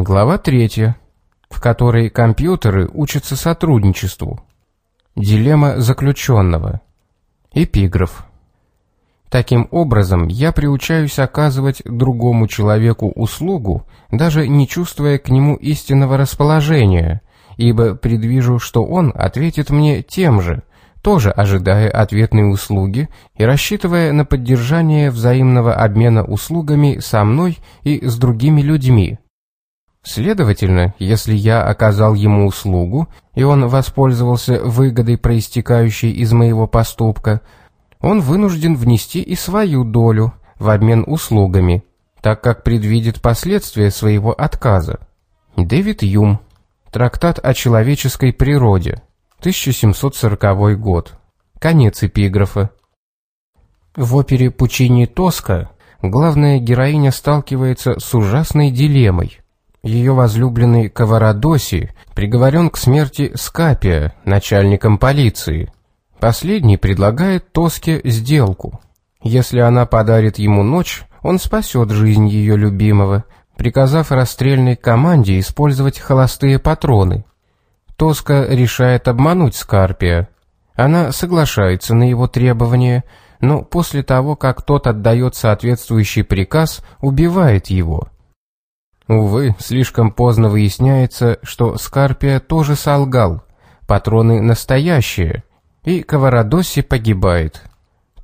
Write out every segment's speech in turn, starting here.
Глава третья, в которой компьютеры учатся сотрудничеству. Дилемма заключенного. Эпиграф. Таким образом, я приучаюсь оказывать другому человеку услугу, даже не чувствуя к нему истинного расположения, ибо предвижу, что он ответит мне тем же, тоже ожидая ответной услуги и рассчитывая на поддержание взаимного обмена услугами со мной и с другими людьми. Следовательно, если я оказал ему услугу, и он воспользовался выгодой, проистекающей из моего поступка, он вынужден внести и свою долю в обмен услугами, так как предвидит последствия своего отказа. Дэвид Юм. Трактат о человеческой природе. 1740 год. Конец эпиграфа. В опере Пучини Тоска главная героиня сталкивается с ужасной дилеммой. Ее возлюбленный Каварадоси приговорен к смерти Скапия, начальником полиции. Последний предлагает Тоске сделку. Если она подарит ему ночь, он спасет жизнь ее любимого, приказав расстрельной команде использовать холостые патроны. Тоска решает обмануть Скарпия. Она соглашается на его требования, но после того, как тот отдает соответствующий приказ, убивает его. Увы, слишком поздно выясняется, что Скарпия тоже солгал. Патроны настоящие, и Каварадоси погибает.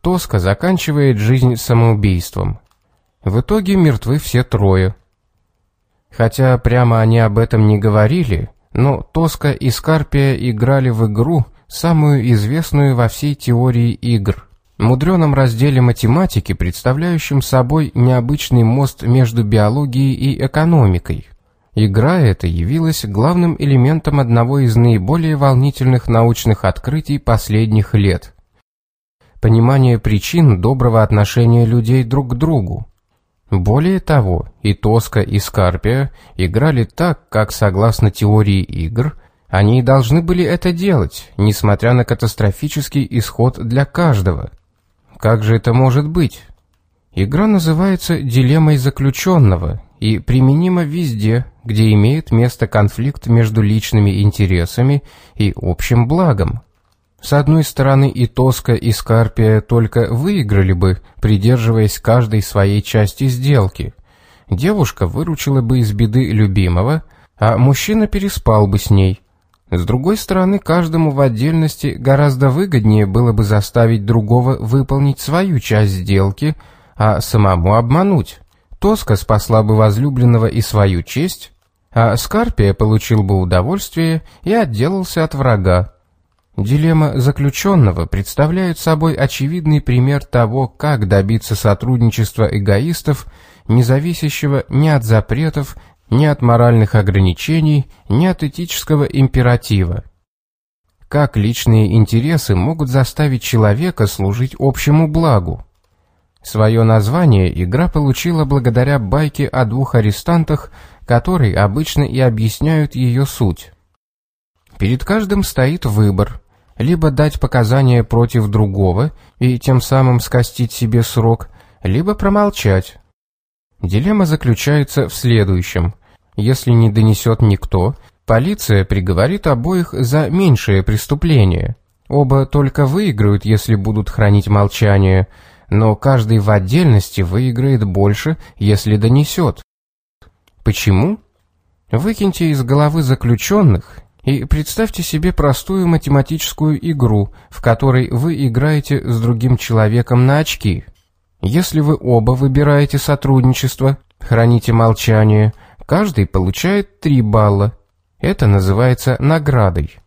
Тоска заканчивает жизнь самоубийством. В итоге мертвы все трое. Хотя прямо они об этом не говорили, но Тоска и Скарпия играли в игру, самую известную во всей теории игр. Мудреном разделе математики, представляющем собой необычный мост между биологией и экономикой. Игра эта явилась главным элементом одного из наиболее волнительных научных открытий последних лет. Понимание причин доброго отношения людей друг к другу. Более того, и Тоска, и Скарпия играли так, как, согласно теории игр, они и должны были это делать, несмотря на катастрофический исход для каждого. Как же это может быть? Игра называется «Дилеммой заключенного», и применима везде, где имеет место конфликт между личными интересами и общим благом. С одной стороны и Тоска, и Скарпия только выиграли бы, придерживаясь каждой своей части сделки. Девушка выручила бы из беды любимого, а мужчина переспал бы с ней. С другой стороны, каждому в отдельности гораздо выгоднее было бы заставить другого выполнить свою часть сделки, а самому обмануть. Тоска спасла бы возлюбленного и свою честь, а Скарпия получил бы удовольствие и отделался от врага. Дилемма заключенного представляет собой очевидный пример того, как добиться сотрудничества эгоистов, не зависящего ни от запретов, ни от моральных ограничений, ни от этического императива. Как личные интересы могут заставить человека служить общему благу? Свое название игра получила благодаря байке о двух арестантах, которые обычно и объясняют ее суть. Перед каждым стоит выбор – либо дать показания против другого и тем самым скостить себе срок, либо промолчать. Дилемма заключается в следующем. Если не донесет никто, полиция приговорит обоих за меньшее преступление. Оба только выиграют, если будут хранить молчание – но каждый в отдельности выиграет больше, если донесет. Почему? Выкиньте из головы заключенных и представьте себе простую математическую игру, в которой вы играете с другим человеком на очки. Если вы оба выбираете сотрудничество, храните молчание, каждый получает 3 балла. Это называется наградой.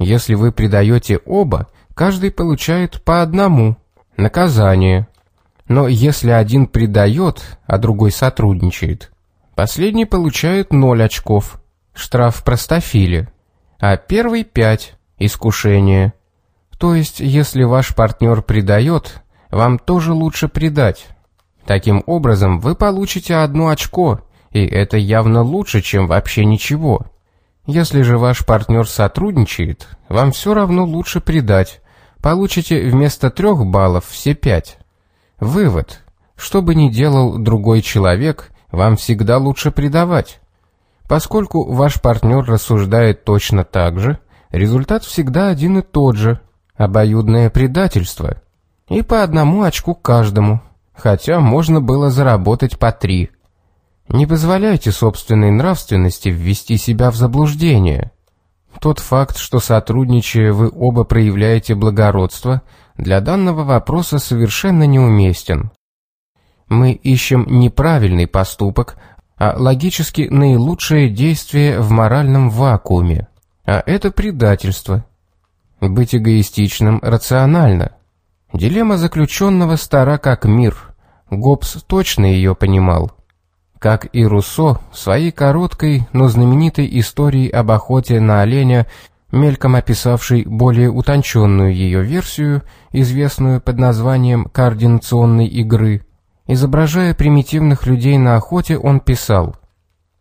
Если вы предаете оба, каждый получает по одному – наказание. Но если один предает, а другой сотрудничает, последний получает 0 очков, штраф простофиле, а первый 5, искушение. То есть, если ваш партнер предает, вам тоже лучше предать. Таким образом, вы получите одно очко, и это явно лучше, чем вообще ничего. Если же ваш партнер сотрудничает, вам все равно лучше предать, получите вместо трех баллов все пять. Вывод. Что бы ни делал другой человек, вам всегда лучше предавать. Поскольку ваш партнер рассуждает точно так же, результат всегда один и тот же – обоюдное предательство. И по одному очку каждому, хотя можно было заработать по три. Не позволяйте собственной нравственности ввести себя в заблуждение. Тот факт, что сотрудничая вы оба проявляете благородство, для данного вопроса совершенно неуместен. Мы ищем неправильный поступок, а логически наилучшее действие в моральном вакууме. А это предательство. Быть эгоистичным рационально. Дилемма заключенного стара как мир. Гоббс точно ее понимал. Как и Руссо, в своей короткой, но знаменитой истории об охоте на оленя, мельком описавшей более утонченную ее версию, известную под названием координационной игры, Изображая примитивных людей на охоте, он писал,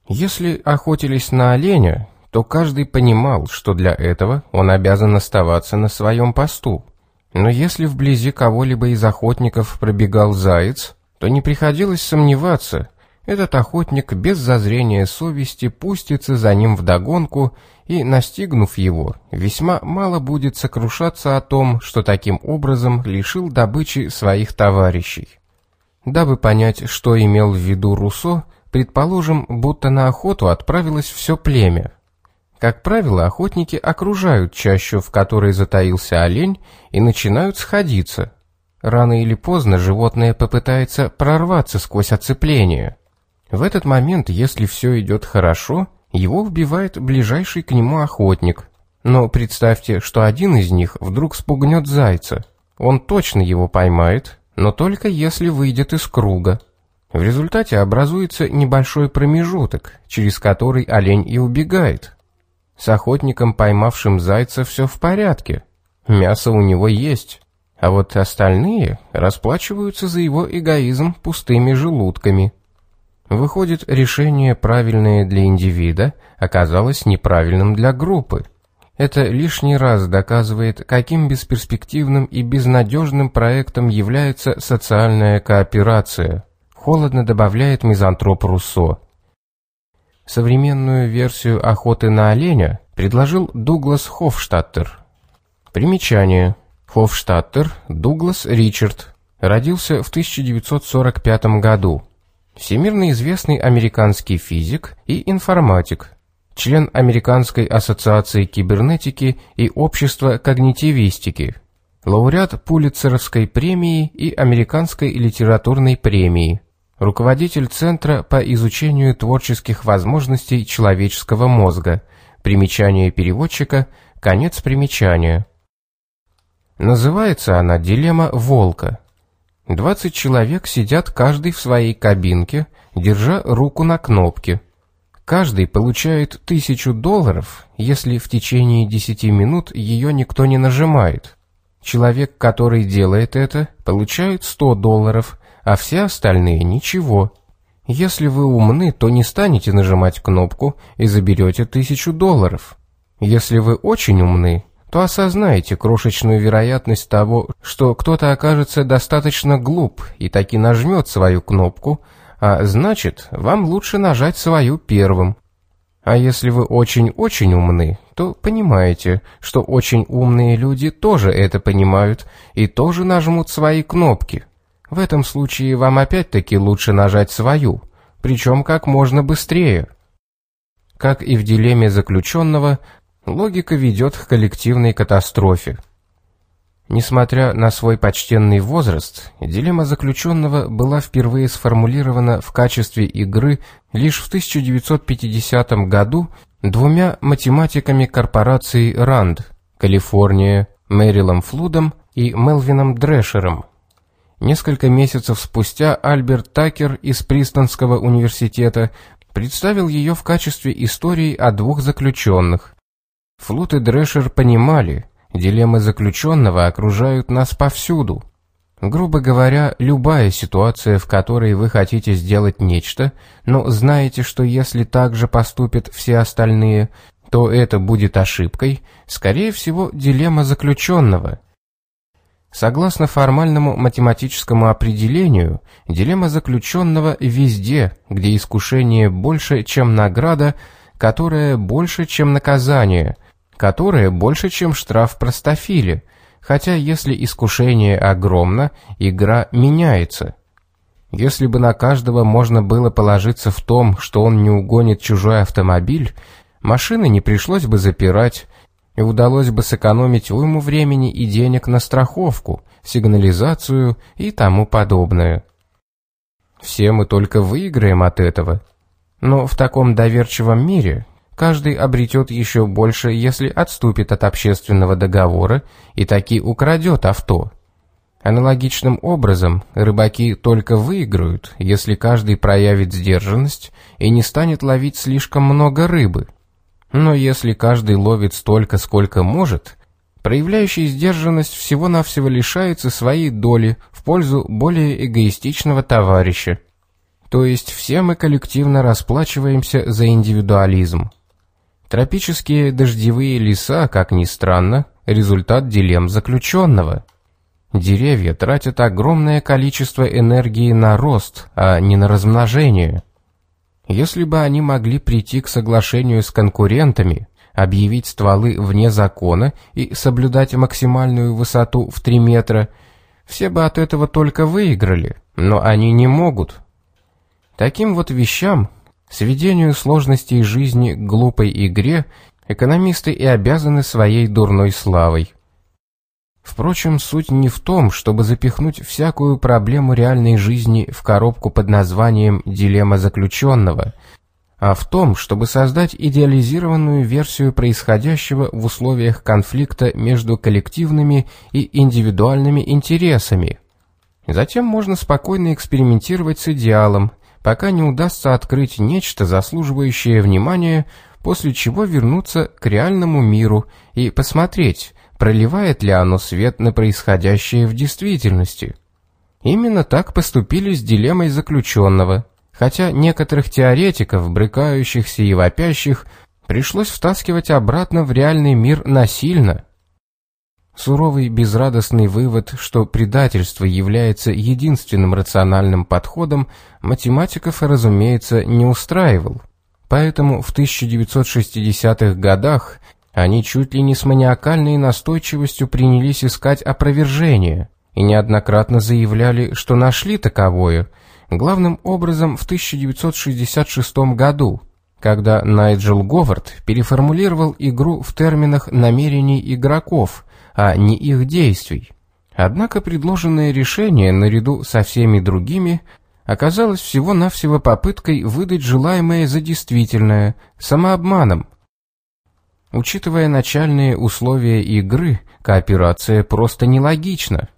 «Если охотились на оленя, то каждый понимал, что для этого он обязан оставаться на своем посту. Но если вблизи кого-либо из охотников пробегал заяц, то не приходилось сомневаться, этот охотник без зазрения совести пустится за ним вдогонку и, настигнув его, весьма мало будет сокрушаться о том, что таким образом лишил добычи своих товарищей. Дабы понять, что имел в виду Руссо, предположим, будто на охоту отправилось все племя. Как правило, охотники окружают чащу, в которой затаился олень, и начинают сходиться. Рано или поздно животное попытается прорваться сквозь оцепление. В этот момент, если все идет хорошо, его вбивает ближайший к нему охотник. Но представьте, что один из них вдруг спугнет зайца. Он точно его поймает, но только если выйдет из круга. В результате образуется небольшой промежуток, через который олень и убегает. С охотником, поймавшим зайца, все в порядке. Мясо у него есть. А вот остальные расплачиваются за его эгоизм пустыми желудками. Выходит, решение, правильное для индивида, оказалось неправильным для группы. Это лишний раз доказывает, каким бесперспективным и безнадежным проектом является социальная кооперация, холодно добавляет мизантроп Руссо. Современную версию охоты на оленя предложил Дуглас Хофштаттер. Примечание. Хофштаттер Дуглас Ричард. Родился в 1945 году. Всемирно известный американский физик и информатик, член Американской ассоциации кибернетики и Общества когнитивистики, лауреат Пулитцеровской премии и Американской литературной премии, руководитель Центра по изучению творческих возможностей человеческого мозга, примечание переводчика, конец примечания. Называется она «Дилемма волка». 20 человек сидят каждый в своей кабинке, держа руку на кнопке – Каждый получает тысячу долларов, если в течение десяти минут ее никто не нажимает. Человек, который делает это, получает 100 долларов, а все остальные ничего. Если вы умны, то не станете нажимать кнопку и заберете тысячу долларов. Если вы очень умны, то осознаете крошечную вероятность того, что кто-то окажется достаточно глуп и таки нажмет свою кнопку, а значит, вам лучше нажать свою первым. А если вы очень-очень умны, то понимаете, что очень умные люди тоже это понимают и тоже нажмут свои кнопки. В этом случае вам опять-таки лучше нажать свою, причем как можно быстрее. Как и в дилемме заключенного, логика ведет к коллективной катастрофе. Несмотря на свой почтенный возраст, дилемма заключенного была впервые сформулирована в качестве игры лишь в 1950 году двумя математиками корпорации RAND – Калифорния, Мэрилом Флудом и Мелвином Дрешером. Несколько месяцев спустя Альберт Такер из Пристонского университета представил ее в качестве истории о двух заключенных. Флуд и Дрешер понимали – Дилеммы заключенного окружают нас повсюду. Грубо говоря, любая ситуация, в которой вы хотите сделать нечто, но знаете, что если так же поступят все остальные, то это будет ошибкой, скорее всего, дилемма заключенного. Согласно формальному математическому определению, дилемма заключенного везде, где искушение больше, чем награда, которое больше, чем наказание, которое больше, чем штраф простофиле, хотя если искушение огромно, игра меняется. Если бы на каждого можно было положиться в том, что он не угонит чужой автомобиль, машины не пришлось бы запирать, и удалось бы сэкономить уйму времени и денег на страховку, сигнализацию и тому подобное. Все мы только выиграем от этого. Но в таком доверчивом мире каждый обретет еще больше, если отступит от общественного договора и таки украдет авто. Аналогичным образом рыбаки только выиграют, если каждый проявит сдержанность и не станет ловить слишком много рыбы. Но если каждый ловит столько, сколько может, проявляющий сдержанность всего-навсего лишается своей доли в пользу более эгоистичного товарища. То есть все мы коллективно расплачиваемся за индивидуализм. Тропические дождевые леса, как ни странно, результат дилемм заключенного. Деревья тратят огромное количество энергии на рост, а не на размножение. Если бы они могли прийти к соглашению с конкурентами, объявить стволы вне закона и соблюдать максимальную высоту в 3 метра, все бы от этого только выиграли, но они не могут. Таким вот вещам, сведению сложностей жизни к глупой игре, экономисты и обязаны своей дурной славой. Впрочем, суть не в том, чтобы запихнуть всякую проблему реальной жизни в коробку под названием «Дилемма заключенного», а в том, чтобы создать идеализированную версию происходящего в условиях конфликта между коллективными и индивидуальными интересами. Затем можно спокойно экспериментировать с идеалом, пока не удастся открыть нечто, заслуживающее внимания, после чего вернуться к реальному миру и посмотреть, проливает ли оно свет на происходящее в действительности. Именно так поступили с дилеммой заключенного, хотя некоторых теоретиков, брыкающихся и вопящих, пришлось втаскивать обратно в реальный мир насильно. Суровый безрадостный вывод, что предательство является единственным рациональным подходом, математиков, разумеется, не устраивал. Поэтому в 1960-х годах они чуть ли не с маниакальной настойчивостью принялись искать опровержение и неоднократно заявляли, что нашли таковое, главным образом в 1966 году, когда Найджел Говард переформулировал игру в терминах намерений игроков, а не их действий. Однако предложенное решение, наряду со всеми другими, оказалось всего-навсего попыткой выдать желаемое за действительное, самообманом, Учитывая начальные условия игры, кооперация просто нелогична.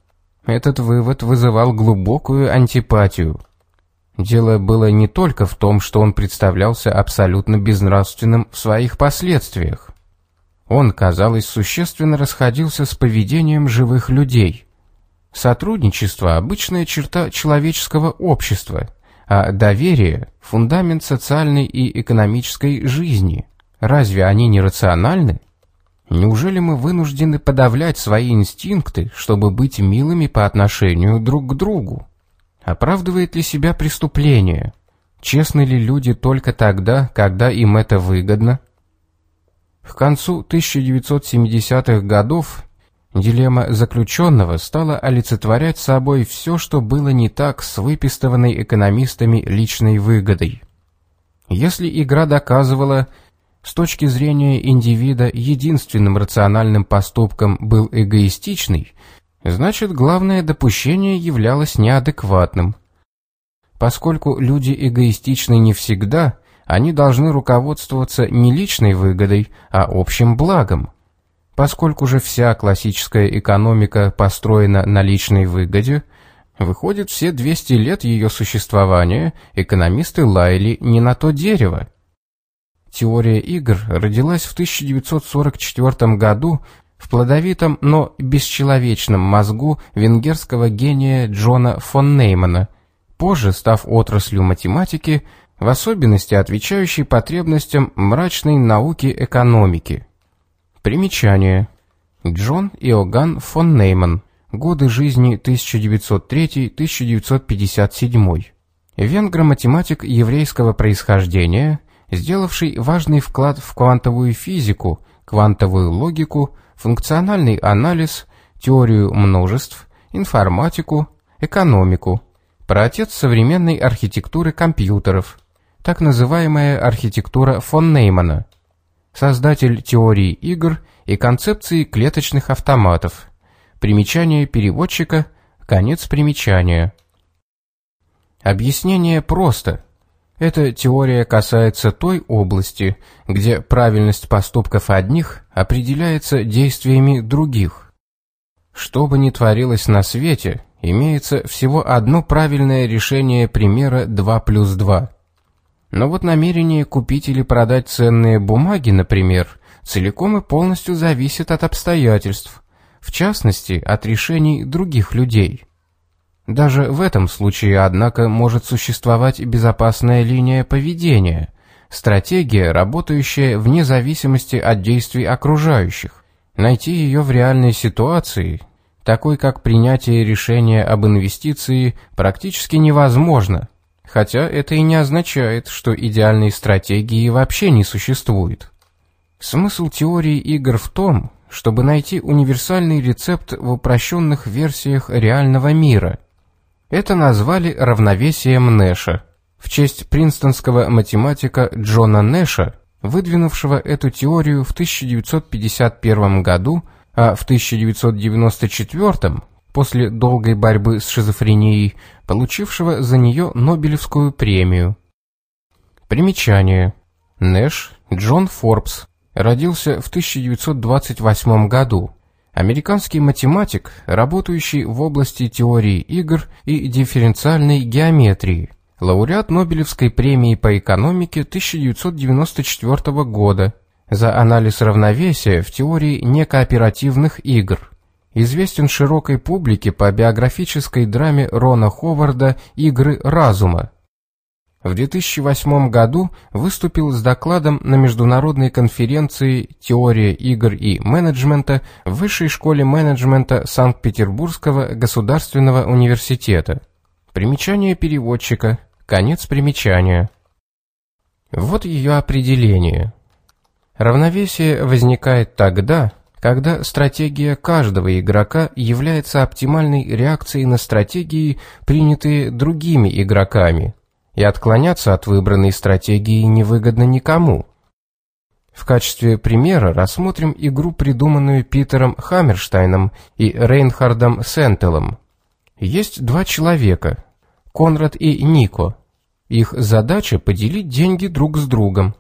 Этот вывод вызывал глубокую антипатию. Дело было не только в том, что он представлялся абсолютно безнравственным в своих последствиях. Он, казалось, существенно расходился с поведением живых людей. Сотрудничество – обычная черта человеческого общества, а доверие – фундамент социальной и экономической жизни – Разве они не рациональны? Неужели мы вынуждены подавлять свои инстинкты, чтобы быть милыми по отношению друг к другу? Оправдывает ли себя преступление? Честны ли люди только тогда, когда им это выгодно? К концу 1970-х годов дилемма заключенного стала олицетворять собой все, что было не так с выпистованной экономистами личной выгодой. Если игра доказывала, с точки зрения индивида единственным рациональным поступком был эгоистичный, значит главное допущение являлось неадекватным. Поскольку люди эгоистичны не всегда, они должны руководствоваться не личной выгодой, а общим благом. Поскольку же вся классическая экономика построена на личной выгоде, выходит, все 200 лет ее существования экономисты лаяли не на то дерево. Теория игр родилась в 1944 году в плодовитом, но бесчеловечном мозгу венгерского гения Джона фон Неймана, позже став отраслью математики, в особенности отвечающей потребностям мрачной науки экономики. Примечание. Джон Иоганн фон Нейман. Годы жизни 1903-1957. Венгр-математик еврейского происхождения – сделавший важный вклад в квантовую физику, квантовую логику, функциональный анализ, теорию множеств, информатику, экономику, праотец современной архитектуры компьютеров, так называемая архитектура фон Неймана, создатель теории игр и концепции клеточных автоматов, примечание переводчика, конец примечания. Объяснение просто. Эта теория касается той области, где правильность поступков одних определяется действиями других. Что бы ни творилось на свете, имеется всего одно правильное решение примера 2 плюс 2. Но вот намерение купить или продать ценные бумаги, например, целиком и полностью зависит от обстоятельств, в частности, от решений других людей. Даже в этом случае, однако, может существовать безопасная линия поведения, стратегия, работающая вне зависимости от действий окружающих. Найти ее в реальной ситуации, такой как принятие решения об инвестиции, практически невозможно, хотя это и не означает, что идеальной стратегии вообще не существует. Смысл теории игр в том, чтобы найти универсальный рецепт в упрощенных версиях реального мира – это назвали равновесием Нэша, в честь принстонского математика Джона Нэша, выдвинувшего эту теорию в 1951 году, а в 1994 после долгой борьбы с шизофренией, получившего за нее Нобелевскую премию. Примечание. Нэш Джон Форбс родился в 1928 году Американский математик, работающий в области теории игр и дифференциальной геометрии, лауреат Нобелевской премии по экономике 1994 года за анализ равновесия в теории некооперативных игр. Известен широкой публике по биографической драме Рона Ховарда «Игры разума», в 2008 году выступил с докладом на международной конференции «Теория игр и менеджмента» в Высшей школе менеджмента Санкт-Петербургского государственного университета. Примечание переводчика. Конец примечания. Вот ее определение. Равновесие возникает тогда, когда стратегия каждого игрока является оптимальной реакцией на стратегии, принятые другими игроками – и отклоняться от выбранной стратегии невыгодно никому. В качестве примера рассмотрим игру, придуманную Питером Хаммерштайном и Рейнхардом Сентелом. Есть два человека, Конрад и Нико. Их задача поделить деньги друг с другом.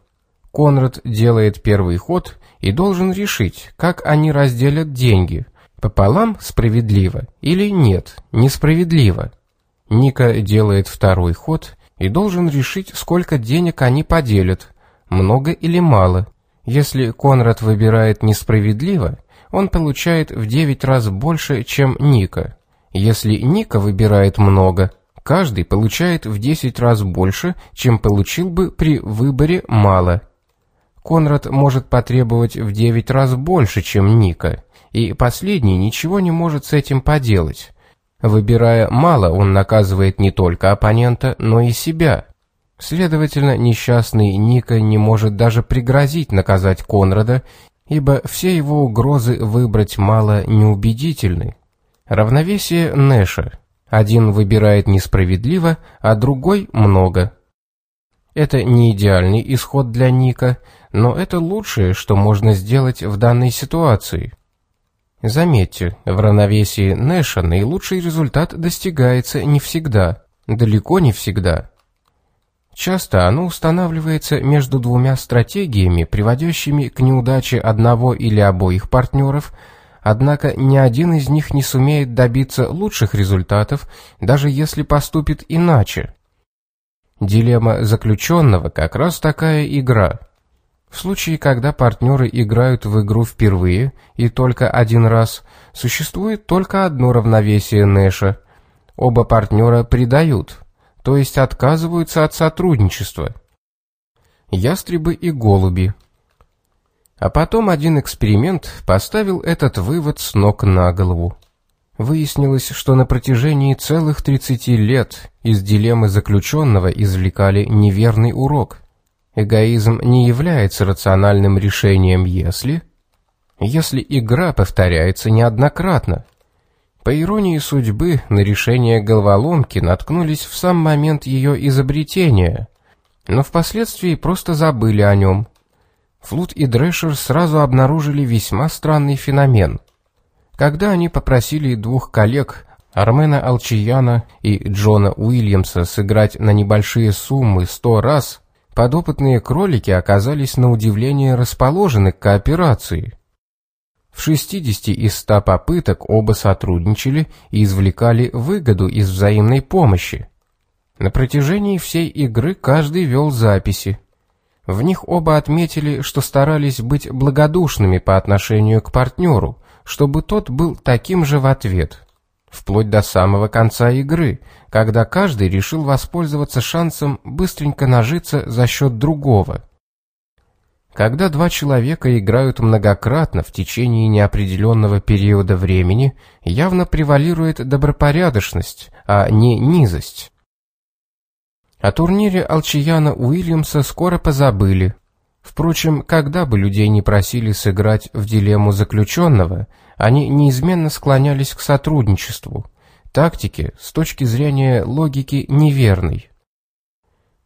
Конрад делает первый ход и должен решить, как они разделят деньги, пополам справедливо или нет, несправедливо. Ника делает второй ход и должен решить, сколько денег они поделят, много или мало. Если Конрад выбирает несправедливо, он получает в 9 раз больше, чем Ника. Если Ника выбирает много, каждый получает в 10 раз больше, чем получил бы при выборе мало. Конрад может потребовать в 9 раз больше, чем Ника, и последний ничего не может с этим поделать. Выбирая мало, он наказывает не только оппонента, но и себя. Следовательно, несчастный Ника не может даже пригрозить наказать Конрада, ибо все его угрозы выбрать мало неубедительны. Равновесие Нэша. Один выбирает несправедливо, а другой много. Это не идеальный исход для Ника, но это лучшее, что можно сделать в данной ситуации – Заметьте, в равновесии Нэша наилучший результат достигается не всегда, далеко не всегда. Часто оно устанавливается между двумя стратегиями, приводящими к неудаче одного или обоих партнеров, однако ни один из них не сумеет добиться лучших результатов, даже если поступит иначе. Дилемма заключенного как раз такая игра – в случае, когда партнеры играют в игру впервые и только один раз, существует только одно равновесие Нэша. Оба партнера предают, то есть отказываются от сотрудничества. Ястребы и голуби. А потом один эксперимент поставил этот вывод с ног на голову. Выяснилось, что на протяжении целых 30 лет из дилеммы заключенного извлекали неверный урок – Эгоизм не является рациональным решением, если... Если игра повторяется неоднократно. По иронии судьбы, на решение головоломки наткнулись в сам момент ее изобретения, но впоследствии просто забыли о нем. Флут и Дрэшер сразу обнаружили весьма странный феномен. Когда они попросили двух коллег, Армена Алчияна и Джона Уильямса, сыграть на небольшие суммы сто раз, подопытные кролики оказались на удивление расположены к кооперации. В 60 из 100 попыток оба сотрудничали и извлекали выгоду из взаимной помощи. На протяжении всей игры каждый вел записи. В них оба отметили, что старались быть благодушными по отношению к партнеру, чтобы тот был таким же в ответ. Вплоть до самого конца игры, когда каждый решил воспользоваться шансом быстренько нажиться за счет другого. Когда два человека играют многократно в течение неопределенного периода времени, явно превалирует добропорядочность, а не низость. О турнире Алчияна Уильямса скоро позабыли. Впрочем, когда бы людей не просили сыграть в дилемму заключенного, они неизменно склонялись к сотрудничеству, тактике с точки зрения логики неверной.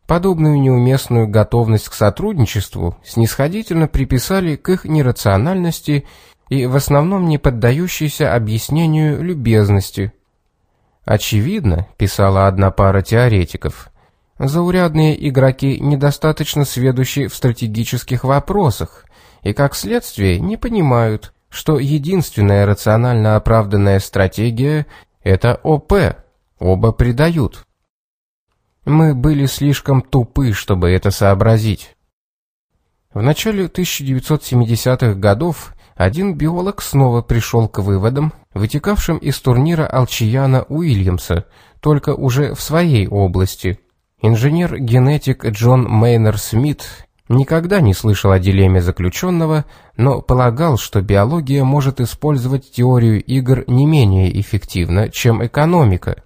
Подобную неуместную готовность к сотрудничеству снисходительно приписали к их нерациональности и в основном не поддающейся объяснению любезности. «Очевидно», — писала одна пара теоретиков, Заурядные игроки недостаточно сведущи в стратегических вопросах и, как следствие, не понимают, что единственная рационально оправданная стратегия – это ОП, оба предают. Мы были слишком тупы, чтобы это сообразить. В начале 1970-х годов один биолог снова пришел к выводам, вытекавшим из турнира Алчияна Уильямса, только уже в своей области – Инженер-генетик Джон Мейнер Смит никогда не слышал о дилемме заключенного, но полагал, что биология может использовать теорию игр не менее эффективно, чем экономика.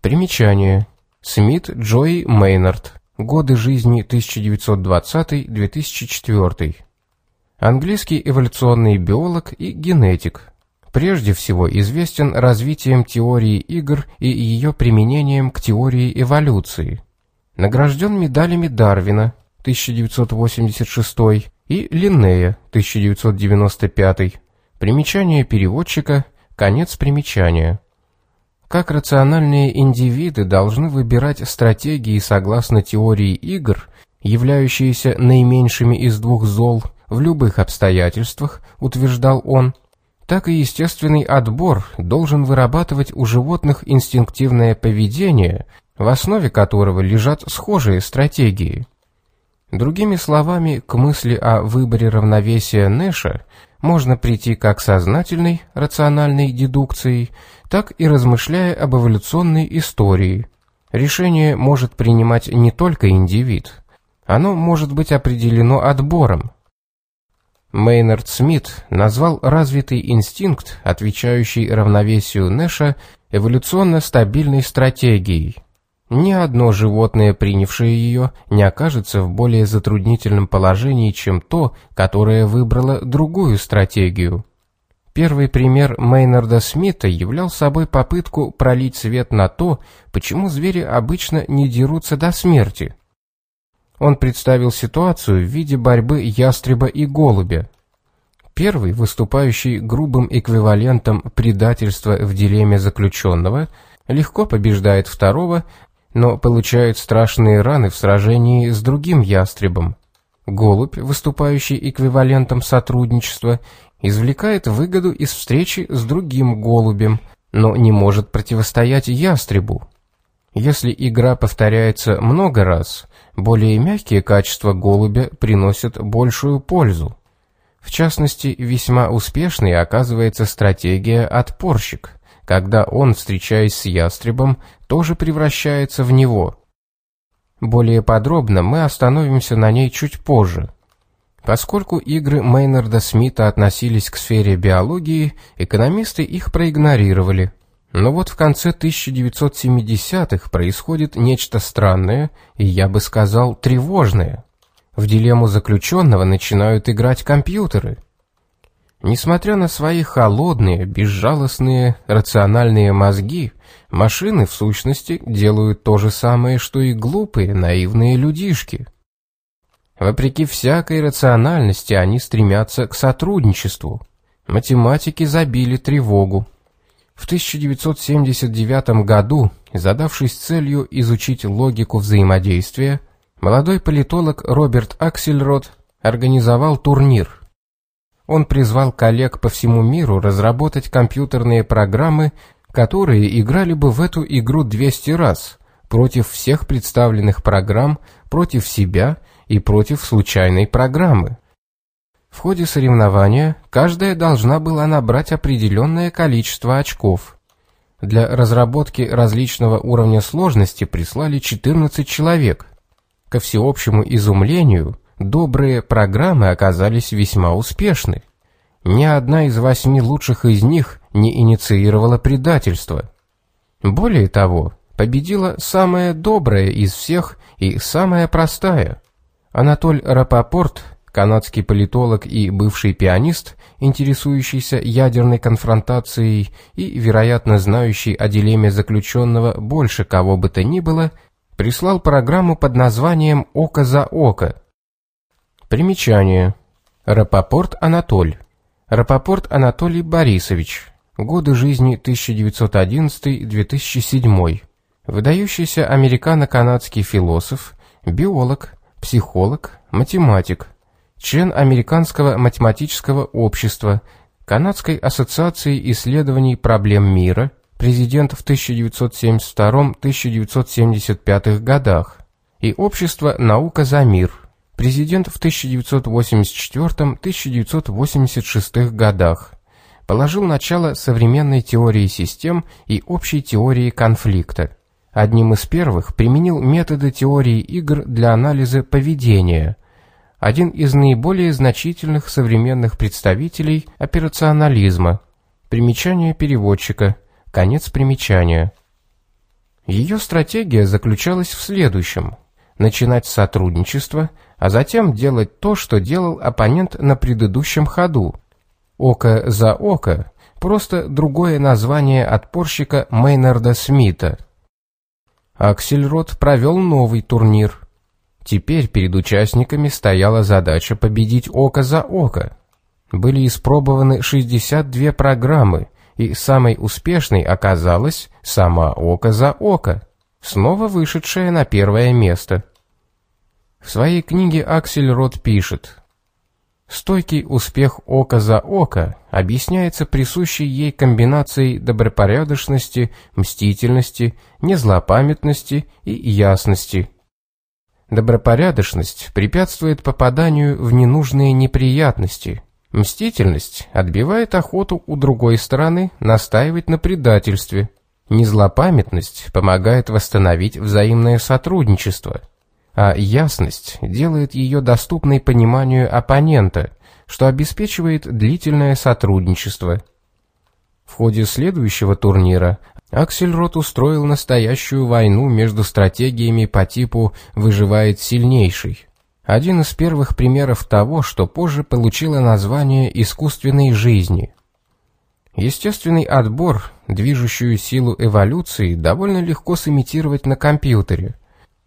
Примечание. Смит Джои Мейнард. Годы жизни 1920-2004. Английский эволюционный биолог и генетик. Прежде всего известен развитием теории игр и ее применением к теории эволюции. Награжден медалями Дарвина 1986 и Линнея 1995. Примечание переводчика, конец примечания. Как рациональные индивиды должны выбирать стратегии согласно теории игр, являющиеся наименьшими из двух зол в любых обстоятельствах, утверждал он, так и естественный отбор должен вырабатывать у животных инстинктивное поведение, в основе которого лежат схожие стратегии. Другими словами, к мысли о выборе равновесия Нэша можно прийти как сознательной, рациональной дедукцией, так и размышляя об эволюционной истории. Решение может принимать не только индивид. Оно может быть определено отбором, Мейнард Смит назвал развитый инстинкт, отвечающий равновесию Нэша, эволюционно стабильной стратегией. Ни одно животное, принявшее ее, не окажется в более затруднительном положении, чем то, которое выбрало другую стратегию. Первый пример Мейнарда Смита являл собой попытку пролить свет на то, почему звери обычно не дерутся до смерти. Он представил ситуацию в виде борьбы ястреба и голубя. Первый, выступающий грубым эквивалентом предательства в дилемме заключенного, легко побеждает второго, но получает страшные раны в сражении с другим ястребом. Голубь, выступающий эквивалентом сотрудничества, извлекает выгоду из встречи с другим голубем, но не может противостоять ястребу. Если игра повторяется много раз, более мягкие качества голубя приносят большую пользу. В частности, весьма успешной оказывается стратегия «отпорщик», когда он, встречаясь с ястребом, тоже превращается в него. Более подробно мы остановимся на ней чуть позже. Поскольку игры Мейнарда Смита относились к сфере биологии, экономисты их проигнорировали – Но вот в конце 1970-х происходит нечто странное и, я бы сказал, тревожное. В дилемму заключенного начинают играть компьютеры. Несмотря на свои холодные, безжалостные, рациональные мозги, машины, в сущности, делают то же самое, что и глупые, наивные людишки. Вопреки всякой рациональности они стремятся к сотрудничеству. Математики забили тревогу. В 1979 году, задавшись целью изучить логику взаимодействия, молодой политолог Роберт Аксельрод организовал турнир. Он призвал коллег по всему миру разработать компьютерные программы, которые играли бы в эту игру 200 раз, против всех представленных программ, против себя и против случайной программы. В ходе соревнования каждая должна была набрать определенное количество очков. Для разработки различного уровня сложности прислали 14 человек. Ко всеобщему изумлению, добрые программы оказались весьма успешны. Ни одна из восьми лучших из них не инициировала предательство. Более того, победила самая добрая из всех и самая простая. Анатоль Рапопорт канадский политолог и бывший пианист, интересующийся ядерной конфронтацией и, вероятно, знающий о дилемме заключенного больше кого бы то ни было, прислал программу под названием «Око за око». Примечание. Рапопорт Анатоль. Рапопорт Анатолий Борисович. Годы жизни 1911-2007. Выдающийся американо-канадский философ, биолог, психолог, математик – член Американского математического общества, Канадской ассоциации исследований проблем мира, президент в 1972-1975 годах, и Общество «Наука за мир», президент в 1984-1986 годах. Положил начало современной теории систем и общей теории конфликта. Одним из первых применил методы теории игр для анализа поведения – один из наиболее значительных современных представителей операционализма. Примечание переводчика. Конец примечания. Ее стратегия заключалась в следующем. Начинать сотрудничество, а затем делать то, что делал оппонент на предыдущем ходу. Око за око – просто другое название отпорщика Мейнарда Смита. Аксельрод провел новый турнир – Теперь перед участниками стояла задача победить око за око. Были испробованы 62 программы, и самой успешной оказалась сама око за око, снова вышедшая на первое место. В своей книге Аксель Рот пишет, Стойкий успех око за око объясняется присущей ей комбинацией добропорядочности, мстительности, незлопамятности и ясности – Добропорядочность препятствует попаданию в ненужные неприятности. Мстительность отбивает охоту у другой стороны настаивать на предательстве. Незлопамятность помогает восстановить взаимное сотрудничество. А ясность делает ее доступной пониманию оппонента, что обеспечивает длительное сотрудничество. В ходе следующего турнира Аксельрод устроил настоящую войну между стратегиями по типу «выживает сильнейший». Один из первых примеров того, что позже получило название искусственной жизни. Естественный отбор, движущую силу эволюции, довольно легко сымитировать на компьютере.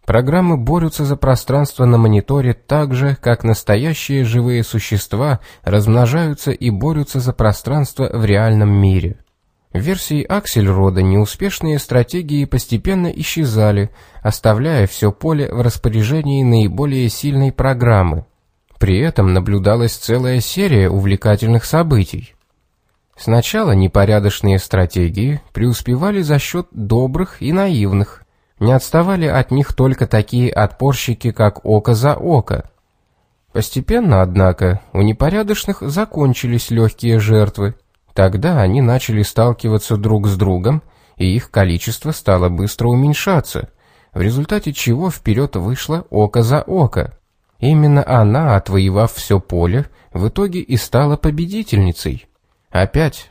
Программы борются за пространство на мониторе так же, как настоящие живые существа размножаются и борются за пространство в реальном мире. В версии Аксельрода неуспешные стратегии постепенно исчезали, оставляя все поле в распоряжении наиболее сильной программы. При этом наблюдалась целая серия увлекательных событий. Сначала непорядочные стратегии преуспевали за счет добрых и наивных. Не отставали от них только такие отпорщики, как око за око. Постепенно, однако, у непорядочных закончились легкие жертвы, Тогда они начали сталкиваться друг с другом, и их количество стало быстро уменьшаться, в результате чего вперед вышло око за око. Именно она, отвоевав все поле, в итоге и стала победительницей. Опять